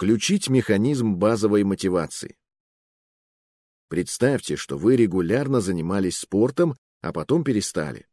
Включить механизм базовой мотивации. Представьте, что вы регулярно занимались спортом, а потом перестали.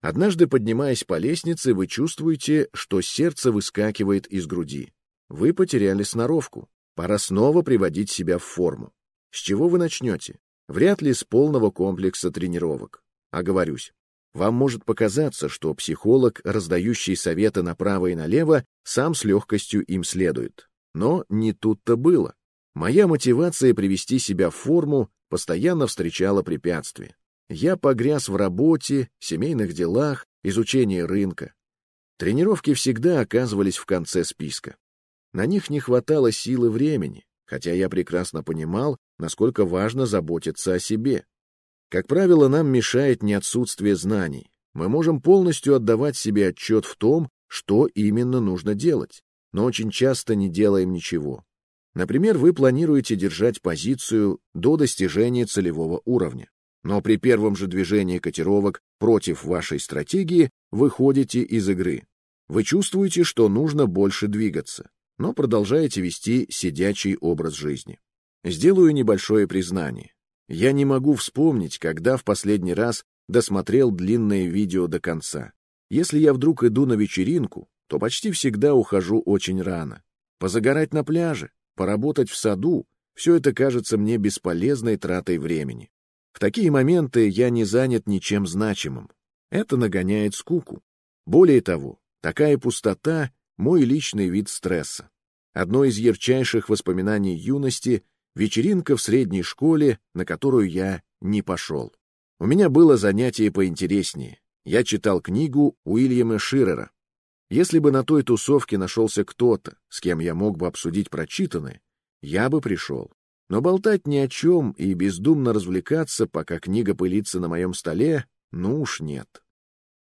Однажды, поднимаясь по лестнице, вы чувствуете, что сердце выскакивает из груди. Вы потеряли сноровку. Пора снова приводить себя в форму. С чего вы начнете? Вряд ли с полного комплекса тренировок. Оговорюсь. Вам может показаться, что психолог, раздающий советы направо и налево, сам с легкостью им следует. Но не тут-то было. Моя мотивация привести себя в форму постоянно встречала препятствия. Я погряз в работе, семейных делах, изучении рынка. Тренировки всегда оказывались в конце списка. На них не хватало силы времени, хотя я прекрасно понимал, насколько важно заботиться о себе. Как правило, нам мешает не отсутствие знаний. Мы можем полностью отдавать себе отчет в том, что именно нужно делать, но очень часто не делаем ничего. Например, вы планируете держать позицию до достижения целевого уровня, но при первом же движении котировок против вашей стратегии выходите из игры. Вы чувствуете, что нужно больше двигаться, но продолжаете вести сидячий образ жизни. Сделаю небольшое признание. Я не могу вспомнить, когда в последний раз досмотрел длинное видео до конца. Если я вдруг иду на вечеринку, то почти всегда ухожу очень рано. Позагорать на пляже, поработать в саду — все это кажется мне бесполезной тратой времени. В такие моменты я не занят ничем значимым. Это нагоняет скуку. Более того, такая пустота — мой личный вид стресса. Одно из ярчайших воспоминаний юности вечеринка в средней школе, на которую я не пошел. У меня было занятие поинтереснее. Я читал книгу Уильяма Ширера. Если бы на той тусовке нашелся кто-то, с кем я мог бы обсудить прочитанное, я бы пришел. Но болтать ни о чем и бездумно развлекаться, пока книга пылится на моем столе, ну уж нет.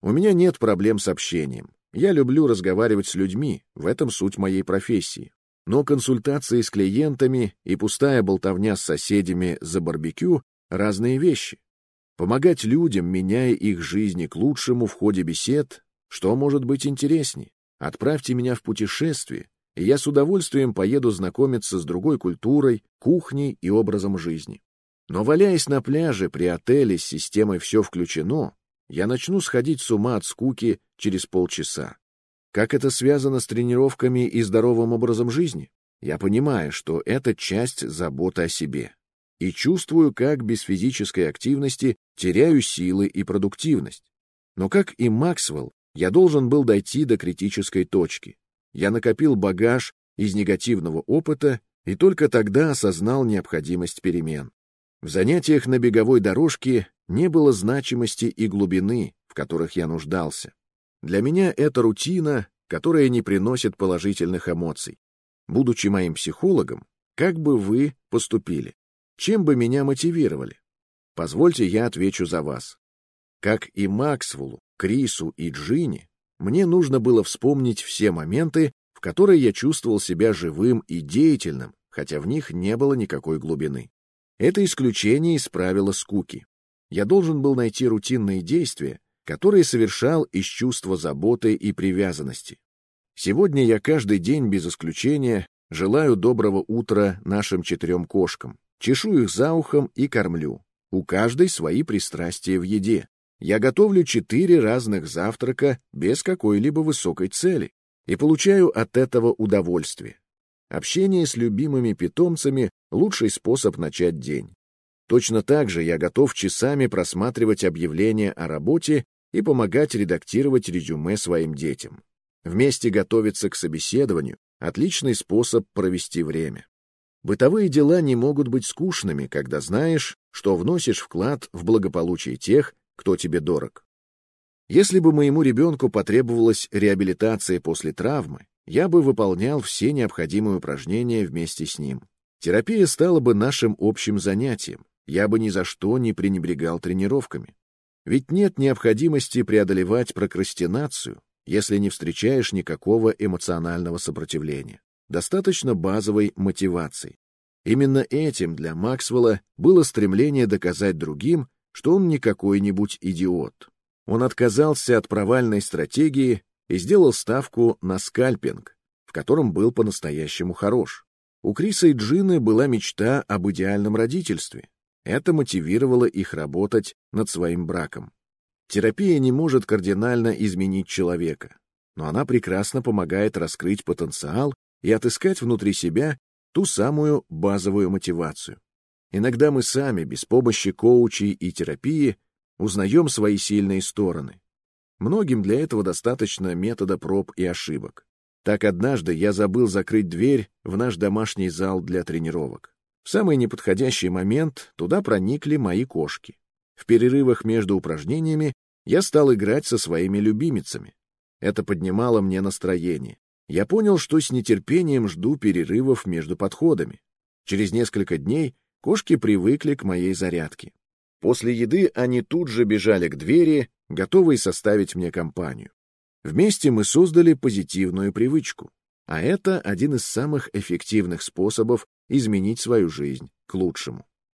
У меня нет проблем с общением. Я люблю разговаривать с людьми, в этом суть моей профессии. Но консультации с клиентами и пустая болтовня с соседями за барбекю — разные вещи. Помогать людям, меняя их жизни к лучшему в ходе бесед, что может быть интереснее? Отправьте меня в путешествие, и я с удовольствием поеду знакомиться с другой культурой, кухней и образом жизни. Но валяясь на пляже при отеле с системой «все включено», я начну сходить с ума от скуки через полчаса. Как это связано с тренировками и здоровым образом жизни? Я понимаю, что это часть заботы о себе. И чувствую, как без физической активности теряю силы и продуктивность. Но как и Максвелл, я должен был дойти до критической точки. Я накопил багаж из негативного опыта и только тогда осознал необходимость перемен. В занятиях на беговой дорожке не было значимости и глубины, в которых я нуждался. Для меня это рутина, которая не приносит положительных эмоций. Будучи моим психологом, как бы вы поступили? Чем бы меня мотивировали? Позвольте я отвечу за вас. Как и Максвеллу, Крису и Джинни, мне нужно было вспомнить все моменты, в которые я чувствовал себя живым и деятельным, хотя в них не было никакой глубины. Это исключение из правила скуки. Я должен был найти рутинные действия, которые совершал из чувства заботы и привязанности. Сегодня я каждый день без исключения желаю доброго утра нашим четырем кошкам, чешу их за ухом и кормлю. У каждой свои пристрастия в еде. Я готовлю четыре разных завтрака без какой-либо высокой цели и получаю от этого удовольствие. Общение с любимыми питомцами — лучший способ начать день. Точно так же я готов часами просматривать объявления о работе и помогать редактировать резюме своим детям. Вместе готовиться к собеседованию — отличный способ провести время. Бытовые дела не могут быть скучными, когда знаешь, что вносишь вклад в благополучие тех, кто тебе дорог. Если бы моему ребенку потребовалась реабилитация после травмы, я бы выполнял все необходимые упражнения вместе с ним. Терапия стала бы нашим общим занятием, я бы ни за что не пренебрегал тренировками. Ведь нет необходимости преодолевать прокрастинацию, если не встречаешь никакого эмоционального сопротивления. Достаточно базовой мотивации. Именно этим для Максвелла было стремление доказать другим, что он не какой-нибудь идиот. Он отказался от провальной стратегии и сделал ставку на скальпинг, в котором был по-настоящему хорош. У Криса и Джины была мечта об идеальном родительстве. Это мотивировало их работать над своим браком. Терапия не может кардинально изменить человека, но она прекрасно помогает раскрыть потенциал и отыскать внутри себя ту самую базовую мотивацию. Иногда мы сами, без помощи коучей и терапии, узнаем свои сильные стороны. Многим для этого достаточно метода проб и ошибок. Так однажды я забыл закрыть дверь в наш домашний зал для тренировок. В самый неподходящий момент туда проникли мои кошки. В перерывах между упражнениями я стал играть со своими любимицами. Это поднимало мне настроение. Я понял, что с нетерпением жду перерывов между подходами. Через несколько дней кошки привыкли к моей зарядке. После еды они тут же бежали к двери, готовые составить мне компанию. Вместе мы создали позитивную привычку, а это один из самых эффективных способов изменить свою жизнь к лучшему.